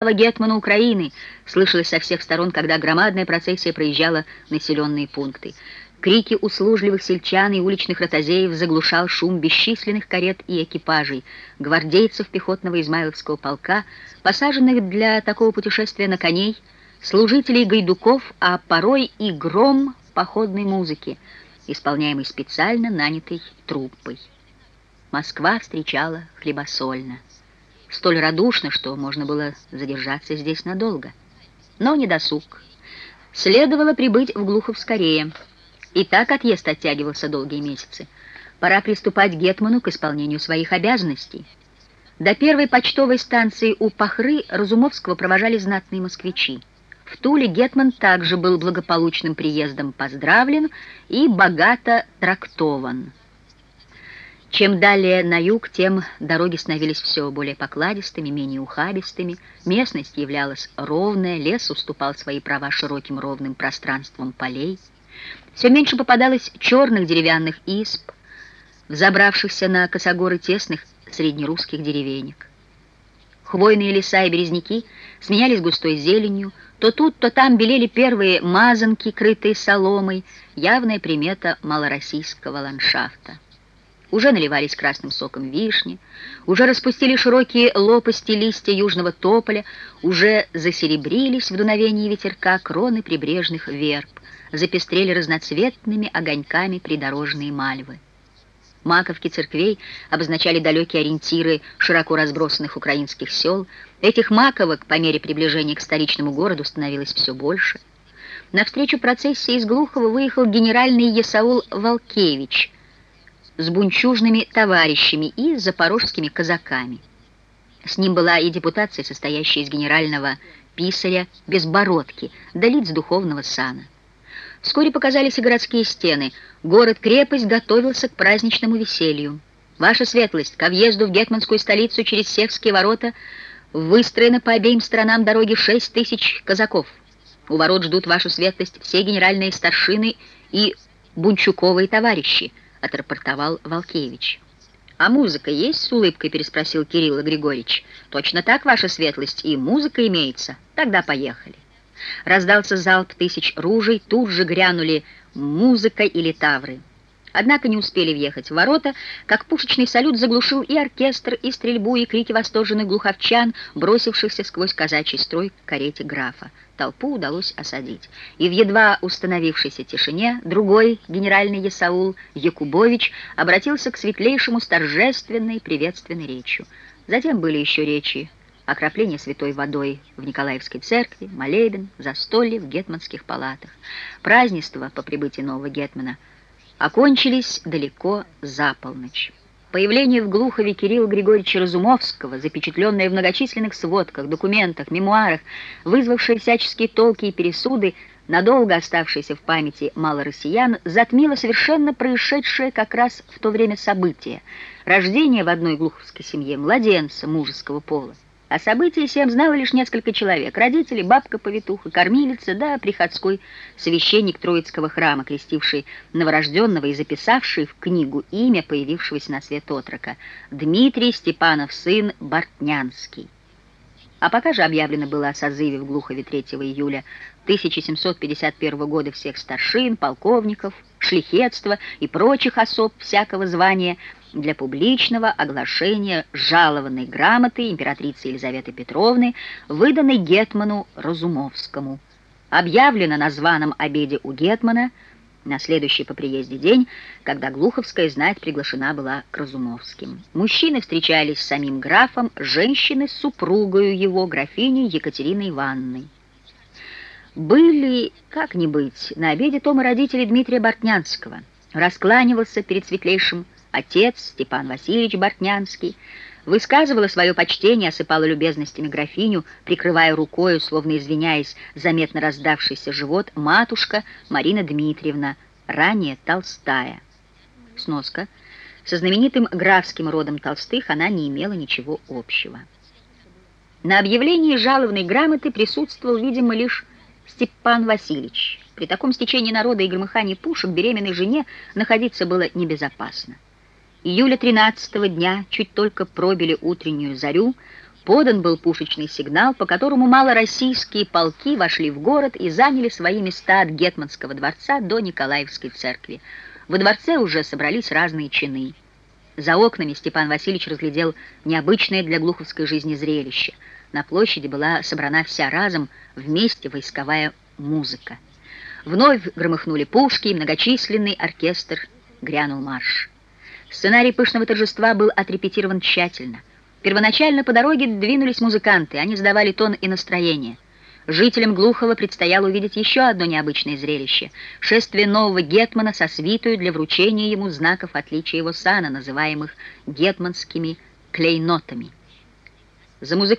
Гетмана Украины!» слышалось со всех сторон, когда громадная процессия проезжала населенные пункты. Крики услужливых сельчан и уличных ротозеев заглушал шум бесчисленных карет и экипажей, гвардейцев пехотного Измайловского полка, посаженных для такого путешествия на коней, служителей гайдуков, а порой и гром походной музыки, исполняемой специально нанятой труппой. Москва встречала хлебосольно столь радушно, что можно было задержаться здесь надолго. Но не досуг. Следовало прибыть в Глухов скорее. И так отъезд оттягивался долгие месяцы. Пора приступать Гетману к исполнению своих обязанностей. До первой почтовой станции у Пахры Разумовского провожали знатные москвичи. В Туле Гетман также был благополучным приездом поздравлен и богато трактован. Чем далее на юг, тем дороги становились все более покладистыми, менее ухабистыми, местность являлась ровная, лес уступал свои права широким ровным пространством полей. Все меньше попадалось черных деревянных исп, взобравшихся на косогоры тесных среднерусских деревенек. Хвойные леса и березняки сменялись густой зеленью, то тут, то там белели первые мазанки, крытые соломой, явная примета малороссийского ландшафта. Уже наливались красным соком вишни, уже распустили широкие лопасти листья южного тополя, уже засеребрились в дуновении ветерка кроны прибрежных верб, запестрели разноцветными огоньками придорожные мальвы. Маковки церквей обозначали далекие ориентиры широко разбросанных украинских сел. Этих маковок по мере приближения к столичному городу становилось все больше. Навстречу процессии из Глухова выехал генеральный Есаул Волкевич – с бунчужными товарищами и запорожскими казаками. С ним была и депутация, состоящая из генерального писаря Безбородки, да лиц духовного сана. Вскоре показались и городские стены. Город-крепость готовился к праздничному веселью. Ваша светлость, ко въезду в гетманскую столицу через Севские ворота выстроено по обеим сторонам дороги шесть тысяч казаков. У ворот ждут вашу светлость все генеральные старшины и бунчуковые товарищи —— отрапортовал Волкевич. «А музыка есть?» — с улыбкой переспросил Кирилл Григорьевич. «Точно так, ваша светлость, и музыка имеется. Тогда поехали». Раздался залп тысяч ружей, тут же грянули музыка и литавры. Однако не успели въехать в ворота, как пушечный салют заглушил и оркестр, и стрельбу, и крики восторженных глуховчан, бросившихся сквозь казачий строй к карете графа. Толпу удалось осадить. И в едва установившейся тишине другой генеральный Ясаул Якубович обратился к светлейшему с торжественной приветственной речью. Затем были еще речи окропление святой водой в Николаевской церкви, молебен, застолье в гетманских палатах. Празднество по прибытии нового гетмана – окончились далеко за полночь. Появление в Глухове Кирилла Григорьевича Разумовского, запечатленное в многочисленных сводках, документах, мемуарах, вызвавшее всяческие толки и пересуды, надолго оставшееся в памяти малороссиян, затмило совершенно происшедшее как раз в то время событие — рождение в одной глуховской семье младенца мужеского пола. О событии всем знало лишь несколько человек. Родители, бабка-повитуха, кормилица, да приходской священник Троицкого храма, крестивший новорожденного и записавший в книгу имя появившегося на свет отрока. Дмитрий Степанов, сын Бортнянский. А пока же объявлено было о созыве в Глухове 3 июля 1751 года всех старшин, полковников, шлихетства и прочих особ всякого звания – для публичного оглашения жалованной грамоты императрицы Елизаветы Петровны, выданной Гетману Разумовскому. Объявлено на званом обеде у Гетмана на следующий по приезде день, когда Глуховская знать приглашена была к Разумовским. Мужчины встречались с самим графом, женщины с супругою его, графиней Екатериной Ивановной. Были, как ни быть, на обеде Тома родители Дмитрия Бортнянского. Раскланивался перед светлейшим Отец, Степан Васильевич Бортнянский, высказывала свое почтение, осыпала любезностями графиню, прикрывая рукою, словно извиняясь, заметно раздавшийся живот, матушка Марина Дмитриевна, ранее Толстая. Сноска. Со знаменитым графским родом Толстых она не имела ничего общего. На объявлении жалованной грамоты присутствовал, видимо, лишь Степан Васильевич. При таком стечении народа и громыхании пушек беременной жене находиться было небезопасно. Июля 13 дня, чуть только пробили утреннюю зарю, Подан был пушечный сигнал, по которому малороссийские полки вошли в город и заняли свои места от Гетманского дворца до Николаевской церкви. Во дворце уже собрались разные чины. За окнами Степан Васильевич разглядел необычное для глуховской жизни зрелище. На площади была собрана вся разом вместе войсковая музыка. Вновь громыхнули пушки, и многочисленный оркестр грянул марш. Сценарий пышного торжества был отрепетирован тщательно. Первоначально по дороге двинулись музыканты, они сдавали тон и настроение. Жителям Глухова предстояло увидеть еще одно необычное зрелище — шествие нового гетмана со свитою для вручения ему знаков отличия его сана, называемых гетманскими клейнотами. За музыкантами